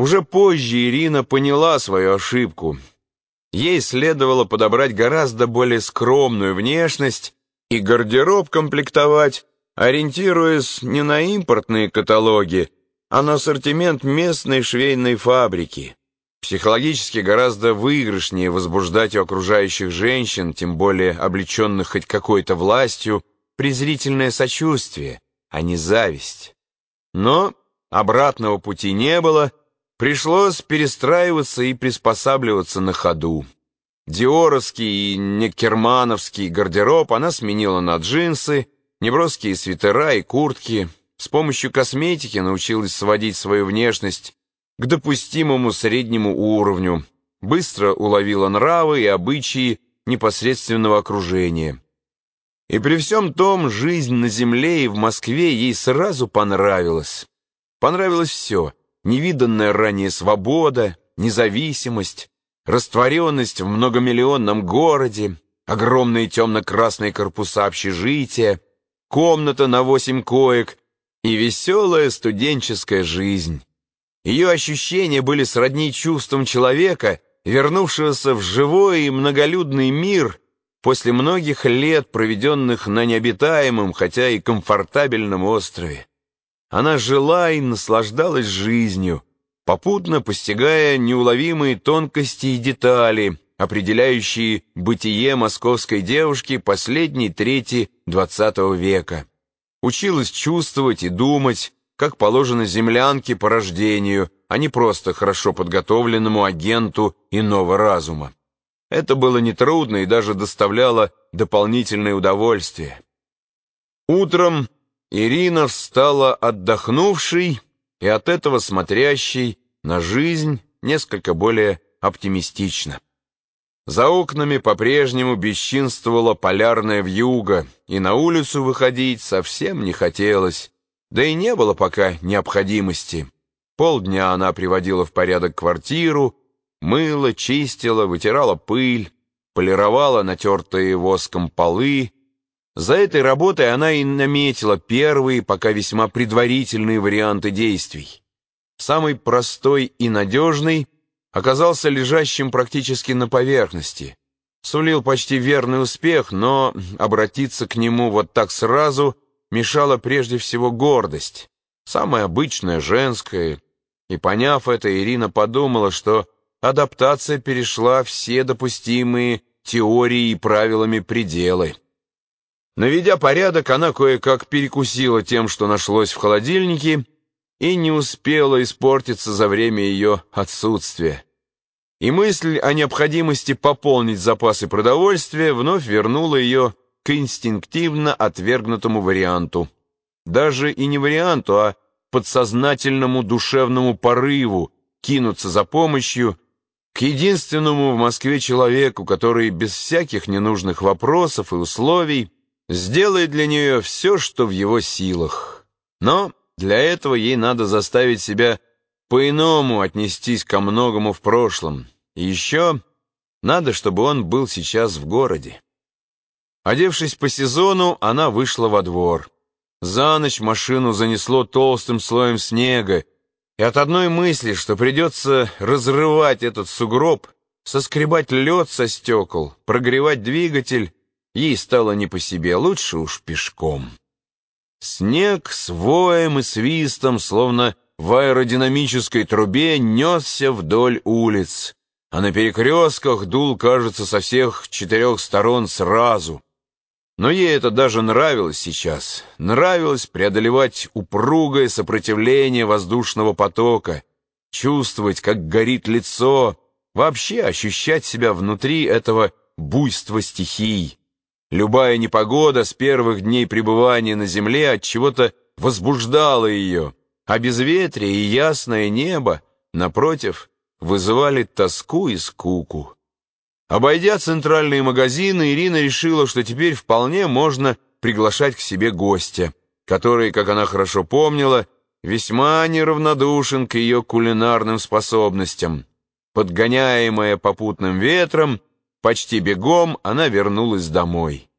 Уже позже Ирина поняла свою ошибку. Ей следовало подобрать гораздо более скромную внешность и гардероб комплектовать, ориентируясь не на импортные каталоги, а на ассортимент местной швейной фабрики. Психологически гораздо выигрышнее возбуждать у окружающих женщин, тем более облеченных хоть какой-то властью, презрительное сочувствие, а не зависть. Но обратного пути не было, пришлось перестраиваться и приспосабливаться на ходу. Диоровский и некермановский гардероб она сменила на джинсы, неброские свитера и куртки, с помощью косметики научилась сводить свою внешность к допустимому среднему уровню, быстро уловила нравы и обычаи непосредственного окружения. И при всем том, жизнь на земле и в Москве ей сразу понравилась. Понравилось все — невиданная ранее свобода, независимость, растворенность в многомиллионном городе, огромные темно-красные корпуса общежития, комната на восемь коек и веселая студенческая жизнь. Ее ощущения были сродни чувствам человека, вернувшегося в живой и многолюдный мир после многих лет, проведенных на необитаемом, хотя и комфортабельном острове. Она жила и наслаждалась жизнью, попутно постигая неуловимые тонкости и детали, определяющие бытие московской девушки последней трети XX века. Училась чувствовать и думать, как положено землянке по рождению, а не просто хорошо подготовленному агенту иного разума. Это было нетрудно и даже доставляло дополнительное удовольствие. Утром Ирина встала отдохнувшей и от этого смотрящей на жизнь несколько более оптимистично. За окнами по-прежнему бесчинствовала полярная вьюга, и на улицу выходить совсем не хотелось. Да и не было пока необходимости. Полдня она приводила в порядок квартиру, мыла, чистила, вытирала пыль, полировала натертые воском полы. За этой работой она и наметила первые, пока весьма предварительные варианты действий. Самый простой и надежный оказался лежащим практически на поверхности. Сулил почти верный успех, но обратиться к нему вот так сразу — мешала прежде всего гордость, самая обычная женская, и, поняв это, Ирина подумала, что адаптация перешла все допустимые теории и правилами пределы. Наведя порядок, она кое-как перекусила тем, что нашлось в холодильнике, и не успела испортиться за время ее отсутствия. И мысль о необходимости пополнить запасы продовольствия вновь вернула ее к инстинктивно отвергнутому варианту. Даже и не варианту, а подсознательному душевному порыву кинуться за помощью к единственному в Москве человеку, который без всяких ненужных вопросов и условий сделает для нее все, что в его силах. Но для этого ей надо заставить себя по-иному отнестись ко многому в прошлом. И еще надо, чтобы он был сейчас в городе. Одевшись по сезону, она вышла во двор. За ночь машину занесло толстым слоем снега, и от одной мысли, что придется разрывать этот сугроб, соскребать лед со стекол, прогревать двигатель, ей стало не по себе, лучше уж пешком. Снег с воем и свистом, словно в аэродинамической трубе, несся вдоль улиц, а на перекрестках дул, кажется, со всех четырех сторон сразу — но ей это даже нравилось сейчас. Нравилось преодолевать упругое сопротивление воздушного потока, чувствовать, как горит лицо, вообще ощущать себя внутри этого буйства стихий. Любая непогода с первых дней пребывания на земле от чего-то возбуждала ее, а безветрие и ясное небо, напротив, вызывали тоску и скуку. Обойдя центральные магазины, Ирина решила, что теперь вполне можно приглашать к себе гостя, который, как она хорошо помнила, весьма неравнодушен к ее кулинарным способностям. Подгоняемая попутным ветром, почти бегом она вернулась домой.